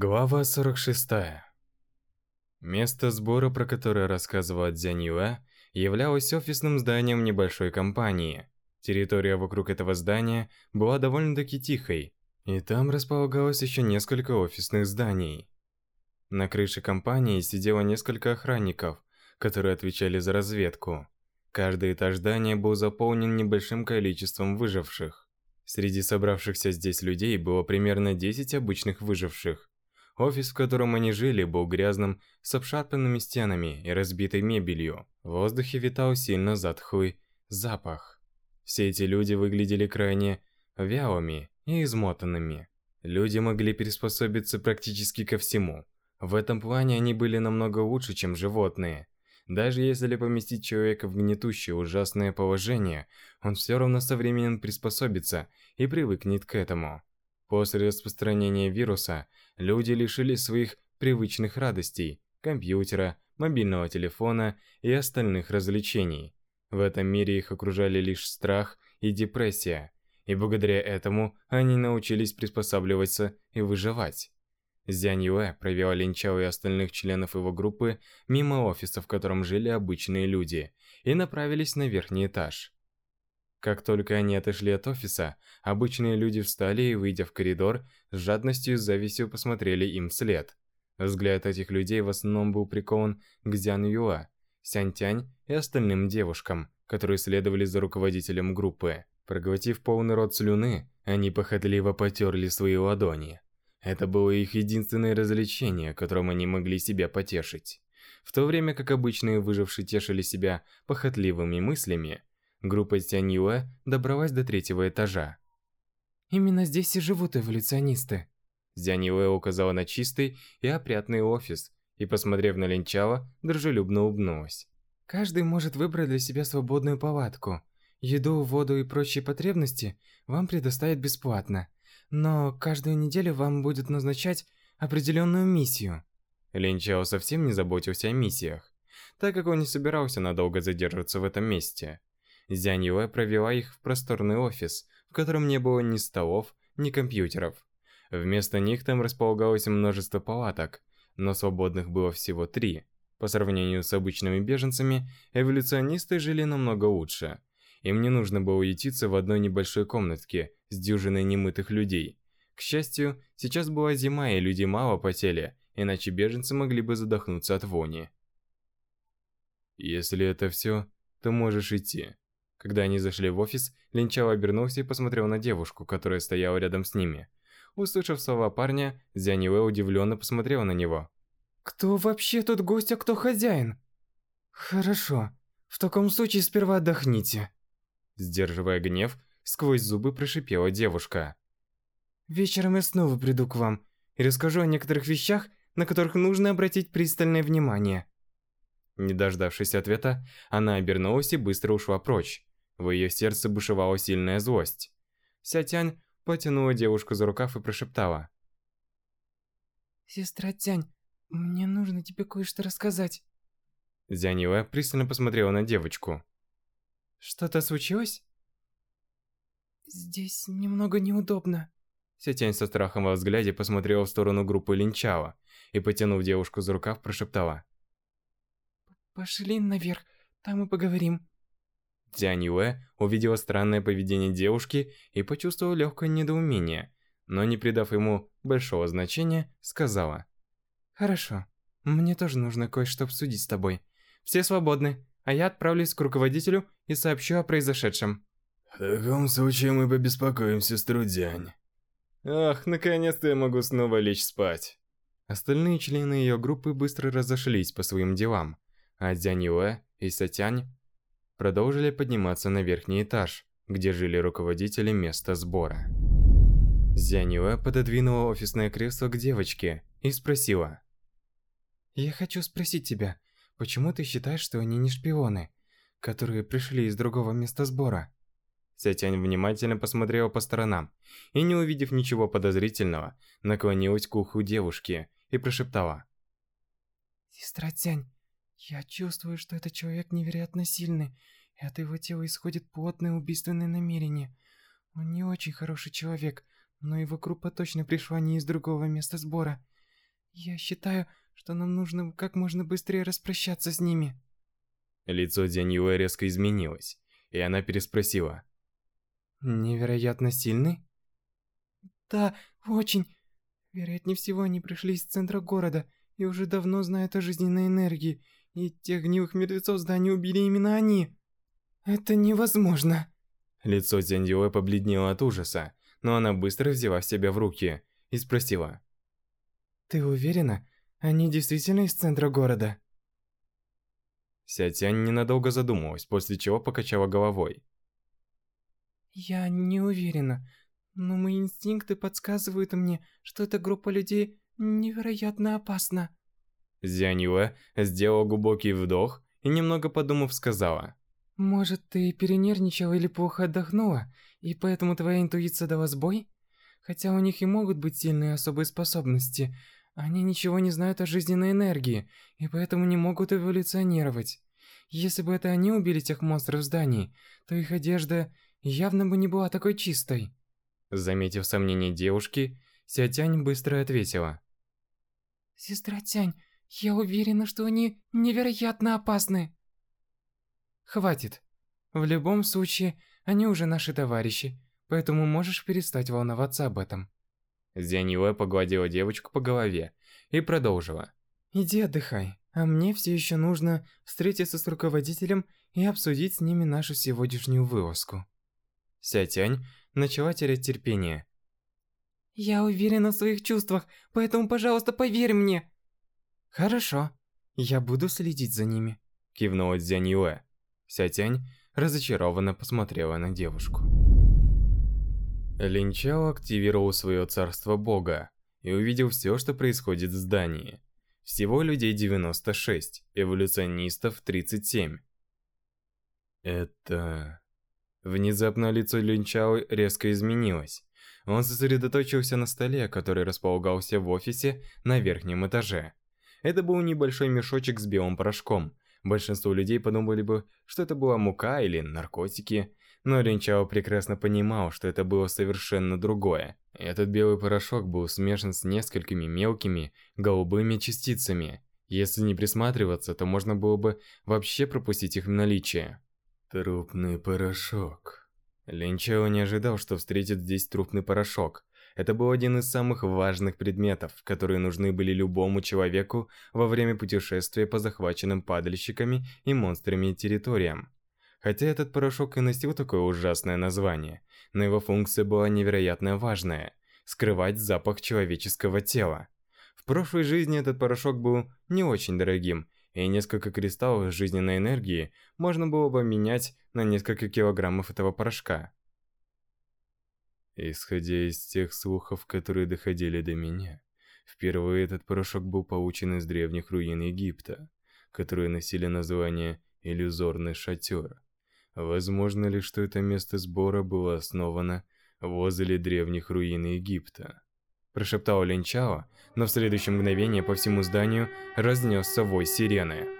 Глава 46. Место сбора, про которое рассказывал Дзянь Юэ, являлось офисным зданием небольшой компании. Территория вокруг этого здания была довольно-таки тихой, и там располагалось еще несколько офисных зданий. На крыше компании сидело несколько охранников, которые отвечали за разведку. Каждый этаж здания был заполнен небольшим количеством выживших. Среди собравшихся здесь людей было примерно 10 обычных выживших, Офис, в котором они жили, был грязным, с обшарпанными стенами и разбитой мебелью. В воздухе витал сильно затхлый запах. Все эти люди выглядели крайне вялыми и измотанными. Люди могли приспособиться практически ко всему. В этом плане они были намного лучше, чем животные. Даже если поместить человека в гнетущее ужасное положение, он все равно со временем приспособится и привыкнет к этому. После распространения вируса люди лишились своих привычных радостей, компьютера, мобильного телефона и остальных развлечений. В этом мире их окружали лишь страх и депрессия, и благодаря этому они научились приспосабливаться и выживать. Зянь Юэ провел Линчао и остальных членов его группы мимо офиса, в котором жили обычные люди, и направились на верхний этаж. Как только они отошли от офиса, обычные люди встали и, выйдя в коридор, с жадностью и завистью посмотрели им вслед. Взгляд этих людей в основном был прикован к Дзян Юа, Сянтянь и остальным девушкам, которые следовали за руководителем группы. Проглотив полный рот слюны, они похотливо потерли свои ладони. Это было их единственное развлечение, которым они могли себя потешить. В то время как обычные выжившие тешили себя похотливыми мыслями, Группа Тяньюэ добралась до третьего этажа. «Именно здесь и живут эволюционисты». Зяньюэ указала на чистый и опрятный офис и, посмотрев на Линчава, дружелюбно улыбнулась. «Каждый может выбрать для себя свободную палатку. Еду, воду и прочие потребности вам предоставят бесплатно. Но каждую неделю вам будет назначать определенную миссию». Линчао совсем не заботился о миссиях, так как он не собирался надолго задерживаться в этом месте. Зянь Юэ провела их в просторный офис, в котором не было ни столов, ни компьютеров. Вместо них там располагалось множество палаток, но свободных было всего три. По сравнению с обычными беженцами, эволюционисты жили намного лучше. Им не нужно было уютиться в одной небольшой комнатке с дюжиной немытых людей. К счастью, сейчас была зима и люди мало потели, иначе беженцы могли бы задохнуться от вони. «Если это все, то можешь идти», когда они зашли в офис, Линчао обернулся и посмотрел на девушку, которая стояла рядом с ними. Услышав слова парня, Зяньюэ удивленно посмотрела на него. «Кто вообще тут гость, а кто хозяин?» «Хорошо. В таком случае сперва отдохните». Сдерживая гнев, сквозь зубы прошипела девушка. «Вечером я снова приду к вам и расскажу о некоторых вещах, на которых нужно обратить пристальное внимание». Не дождавшись ответа, она обернулась и быстро ушла прочь. В ее сердце бушевала сильная злость. Сятянь потянула девушку за рукав и прошептала. «Сестра Тянь, мне нужно тебе кое-что рассказать». Зянила пристально посмотрела на девочку. «Что-то случилось?» «Здесь немного неудобно». Сятянь со страхом во взгляде посмотрела в сторону группы Линчала и, потянув девушку за рукав, прошептала. «Пошли наверх, там и поговорим». Тянь Юэ увидела странное поведение девушки и почувствовала легкое недоумение, но не придав ему большого значения, сказала. «Хорошо, мне тоже нужно кое-что обсудить с тобой. Все свободны, а я отправлюсь к руководителю и сообщу о произошедшем». «В таком случае мы побеспокоим сестру Дянь». «Ах, наконец-то я могу снова лечь спать». Остальные члены ее группы быстро разошлись по своим делам, а Дзянь Юэ и Сатянь продолжили подниматься на верхний этаж, где жили руководители места сбора. Зянюэ пододвинула офисное кресло к девочке и спросила. «Я хочу спросить тебя, почему ты считаешь, что они не шпионы, которые пришли из другого места сбора?» Сятянь внимательно посмотрела по сторонам и, не увидев ничего подозрительного, наклонилась к уху девушки и прошептала. «Сестра Тянь, я чувствую, что этот человек невероятно сильный, и от его тела исходит плотное убийственное намерение. Он не очень хороший человек, но его группа точно пришла не из другого места сбора. Я считаю, что нам нужно как можно быстрее распрощаться с ними. Лицо Дяньюэ резко изменилось, и она переспросила. Невероятно сильный? Да, очень. Вероятнее всего, они пришли из центра города и уже давно знают о жизненной энергии, и тех гнилых мертвецов здания убили именно они. Это невозможно. Лицо Дзяньюэ побледнело от ужаса, но она быстро взяла себя в руки и спросила. «Ты уверена, они действительно из центра города?» Сятянь ненадолго задумалась, после чего покачала головой. «Я не уверена, но мои инстинкты подсказывают мне, что эта группа людей невероятно опасна». Зяньюэ сделала глубокий вдох и, немного подумав, сказала. «Может, ты перенервничала или плохо отдохнула, и поэтому твоя интуиция дала сбой? Хотя у них и могут быть сильные особые способности, они ничего не знают о жизненной энергии, и поэтому не могут эволюционировать. Если бы это они убили тех монстров в здании, то их одежда явно бы не была такой чистой». Заметив сомнение девушки, Сятянь быстро ответила. «Сестра Тянь, я уверена, что они невероятно опасны. Хватит. В любом случае, они уже наши товарищи, поэтому можешь перестать волноваться об этом. Зяньюэ погладила девочку по голове и продолжила. Иди отдыхай, а мне все еще нужно встретиться с руководителем и обсудить с ними нашу сегодняшнюю вылазку. Сятянь начала терять терпение. Я уверена в своих чувствах, поэтому, пожалуйста, поверь мне. «Хорошо, я буду следить за ними», – кивнула Дзянь Юэ. Ся Тянь разочарованно посмотрела на девушку. Линчао активировал свое царство бога и увидел все, что происходит в здании. Всего людей 96, эволюционистов 37. Это... Внезапно лицо Линчао резко изменилось. Он сосредоточился на столе, который располагался в офисе на верхнем этаже. Это был небольшой мешочек с белым порошком. Большинство людей подумали бы, что это была мука или наркотики, но Линчао прекрасно понимал, что это было совершенно другое. Этот белый порошок был смешан с несколькими мелкими голубыми частицами. Если не присматриваться, то можно было бы вообще пропустить их в наличие. Трупный порошок. Линчао не ожидал, что встретит здесь трупный порошок. Это был один из самых важных предметов, которые нужны были любому человеку во время путешествия по захваченным падальщиками и монстрами территориям. Хотя этот порошок и носил такое ужасное название, но его функция была невероятно важная – скрывать запах человеческого тела. В прошлой жизни этот порошок был не очень дорогим, и несколько кристаллов жизненной энергии можно было бы менять на несколько килограммов этого порошка. Исходя из тех слухов, которые доходили до меня, впервые этот порошок был получен из древних руин Египта, которые носили название «Иллюзорный шатер». Возможно ли, что это место сбора было основано возле древних руин Египта? Прошептал Линчао, но в следующее мгновение по всему зданию разнесся вой сирены.